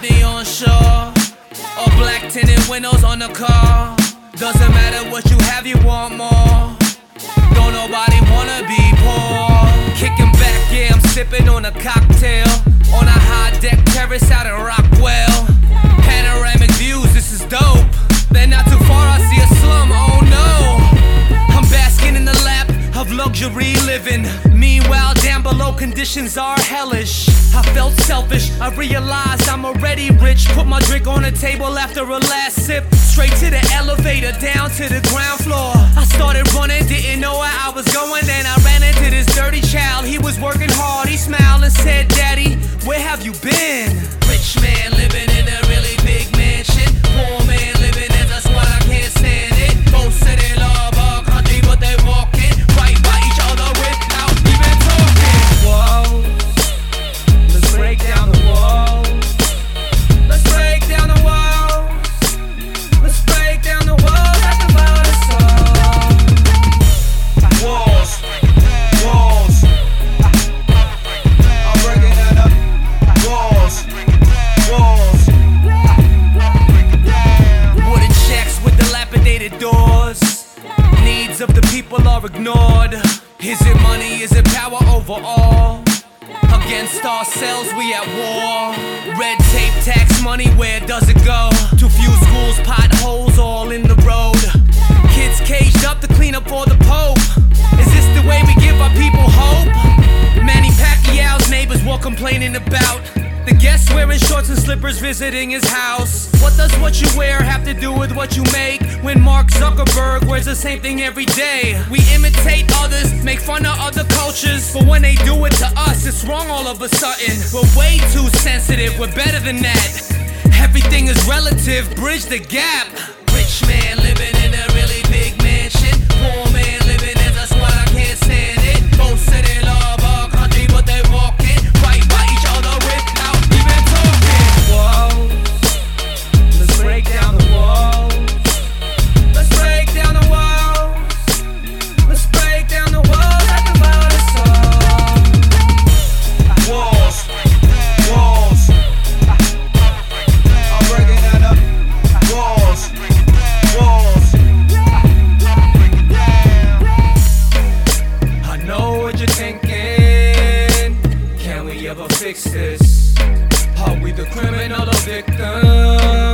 Symphony on shore, or black tinted windows on the car. Doesn't matter what you have, you want more. Don't nobody wanna be poor. Kicking back, yeah, I'm sipping on a cocktail on a high deck terrace out in Rock. Luxury living. Meanwhile, down below, conditions are hellish. I felt selfish. I realized I'm already rich. Put my drink on the table after a last sip. Straight to the elevator, down to the ground floor. I started running, didn't know are ignored. Is it money? Is it power overall? Against ourselves, we at war. Red tape, tax money, where does it go? Too few schools, potholes all in the road. Kids caged up to clean up for the Pope. Is this the way we give our people hope? Manny Pacquiao's neighbors were complaining about wearing shorts and slippers visiting his house. What does what you wear have to do with what you make? When Mark Zuckerberg wears the same thing every day. We imitate others, make fun of other cultures, but when they do it to us, it's wrong all of a sudden. We're way too sensitive, we're better than that. Everything is relative, bridge the gap. Rich man living you're thinking. Can we ever fix this? Are we the criminal or victim?